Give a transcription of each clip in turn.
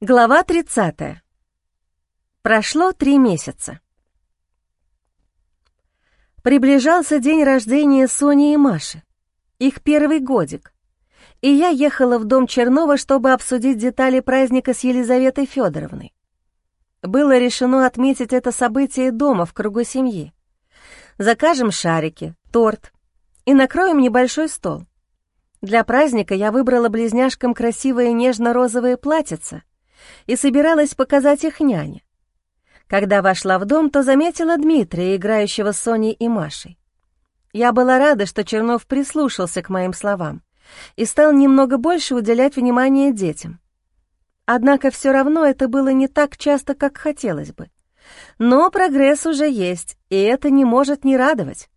Глава 30. Прошло три месяца. Приближался день рождения Сони и Маши, их первый годик, и я ехала в дом Чернова, чтобы обсудить детали праздника с Елизаветой Федоровной. Было решено отметить это событие дома в кругу семьи. Закажем шарики, торт и накроем небольшой стол. Для праздника я выбрала близняшкам красивое нежно-розовое платьице, и собиралась показать их няне. Когда вошла в дом, то заметила Дмитрия, играющего с Соней и Машей. Я была рада, что Чернов прислушался к моим словам и стал немного больше уделять внимание детям. Однако все равно это было не так часто, как хотелось бы. Но прогресс уже есть, и это не может не радовать.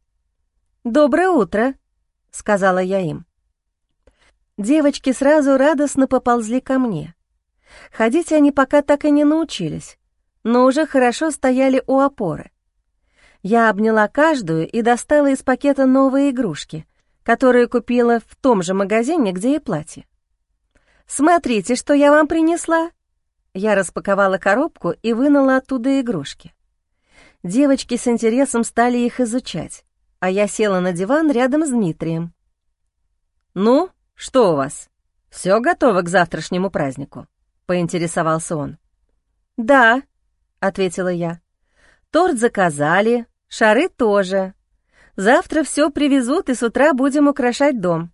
«Доброе утро», — сказала я им. Девочки сразу радостно поползли ко мне. Ходить они пока так и не научились, но уже хорошо стояли у опоры. Я обняла каждую и достала из пакета новые игрушки, которые купила в том же магазине, где и платье. «Смотрите, что я вам принесла!» Я распаковала коробку и вынула оттуда игрушки. Девочки с интересом стали их изучать, а я села на диван рядом с Дмитрием. «Ну, что у вас? Все готово к завтрашнему празднику?» Поинтересовался он. «Да», — ответила я. «Торт заказали, шары тоже. Завтра все привезут, и с утра будем украшать дом.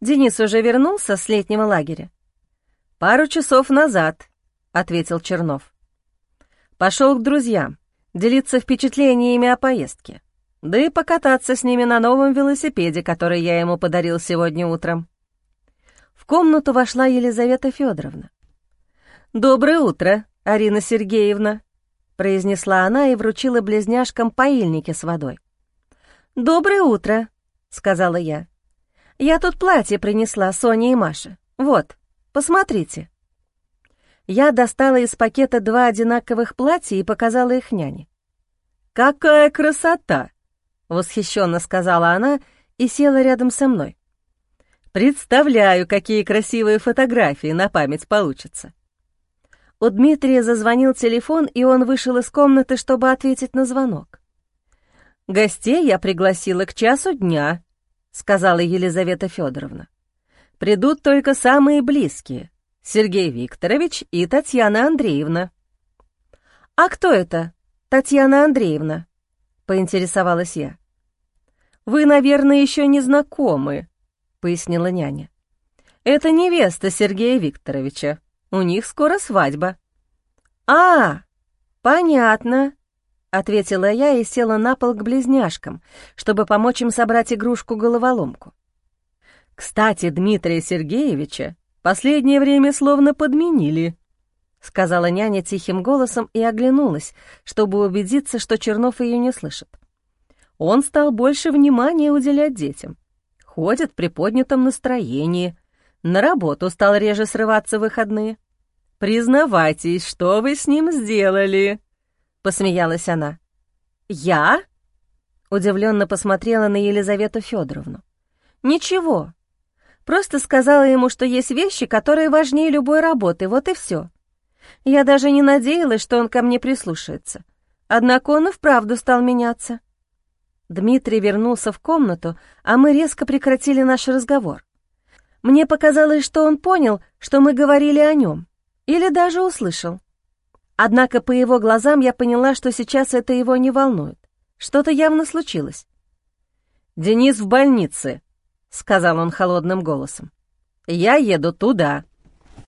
Денис уже вернулся с летнего лагеря?» «Пару часов назад», — ответил Чернов. «Пошел к друзьям, делиться впечатлениями о поездке, да и покататься с ними на новом велосипеде, который я ему подарил сегодня утром». В комнату вошла Елизавета Федоровна. «Доброе утро, Арина Сергеевна», — произнесла она и вручила близняшкам поильники с водой. «Доброе утро», — сказала я. «Я тут платье принесла Соне и Маше. Вот, посмотрите». Я достала из пакета два одинаковых платья и показала их няне. «Какая красота!» — восхищенно сказала она и села рядом со мной. «Представляю, какие красивые фотографии на память получатся. У Дмитрия зазвонил телефон, и он вышел из комнаты, чтобы ответить на звонок. «Гостей я пригласила к часу дня», — сказала Елизавета Федоровна. «Придут только самые близкие — Сергей Викторович и Татьяна Андреевна». «А кто это, Татьяна Андреевна?» — поинтересовалась я. «Вы, наверное, еще не знакомы», — пояснила няня. «Это невеста Сергея Викторовича. У них скоро свадьба». «А, понятно», — ответила я и села на пол к близняшкам, чтобы помочь им собрать игрушку-головоломку. «Кстати, Дмитрия Сергеевича последнее время словно подменили», — сказала няня тихим голосом и оглянулась, чтобы убедиться, что Чернов ее не слышит. Он стал больше внимания уделять детям. Ходит в приподнятом настроении, на работу стал реже срываться в выходные. «Признавайтесь, что вы с ним сделали?» — посмеялась она. «Я?» — удивленно посмотрела на Елизавету Федоровну. «Ничего. Просто сказала ему, что есть вещи, которые важнее любой работы, вот и все. Я даже не надеялась, что он ко мне прислушается. Однако он и вправду стал меняться». Дмитрий вернулся в комнату, а мы резко прекратили наш разговор. Мне показалось, что он понял, что мы говорили о нем, или даже услышал. Однако по его глазам я поняла, что сейчас это его не волнует. Что-то явно случилось. «Денис в больнице», — сказал он холодным голосом. «Я еду туда».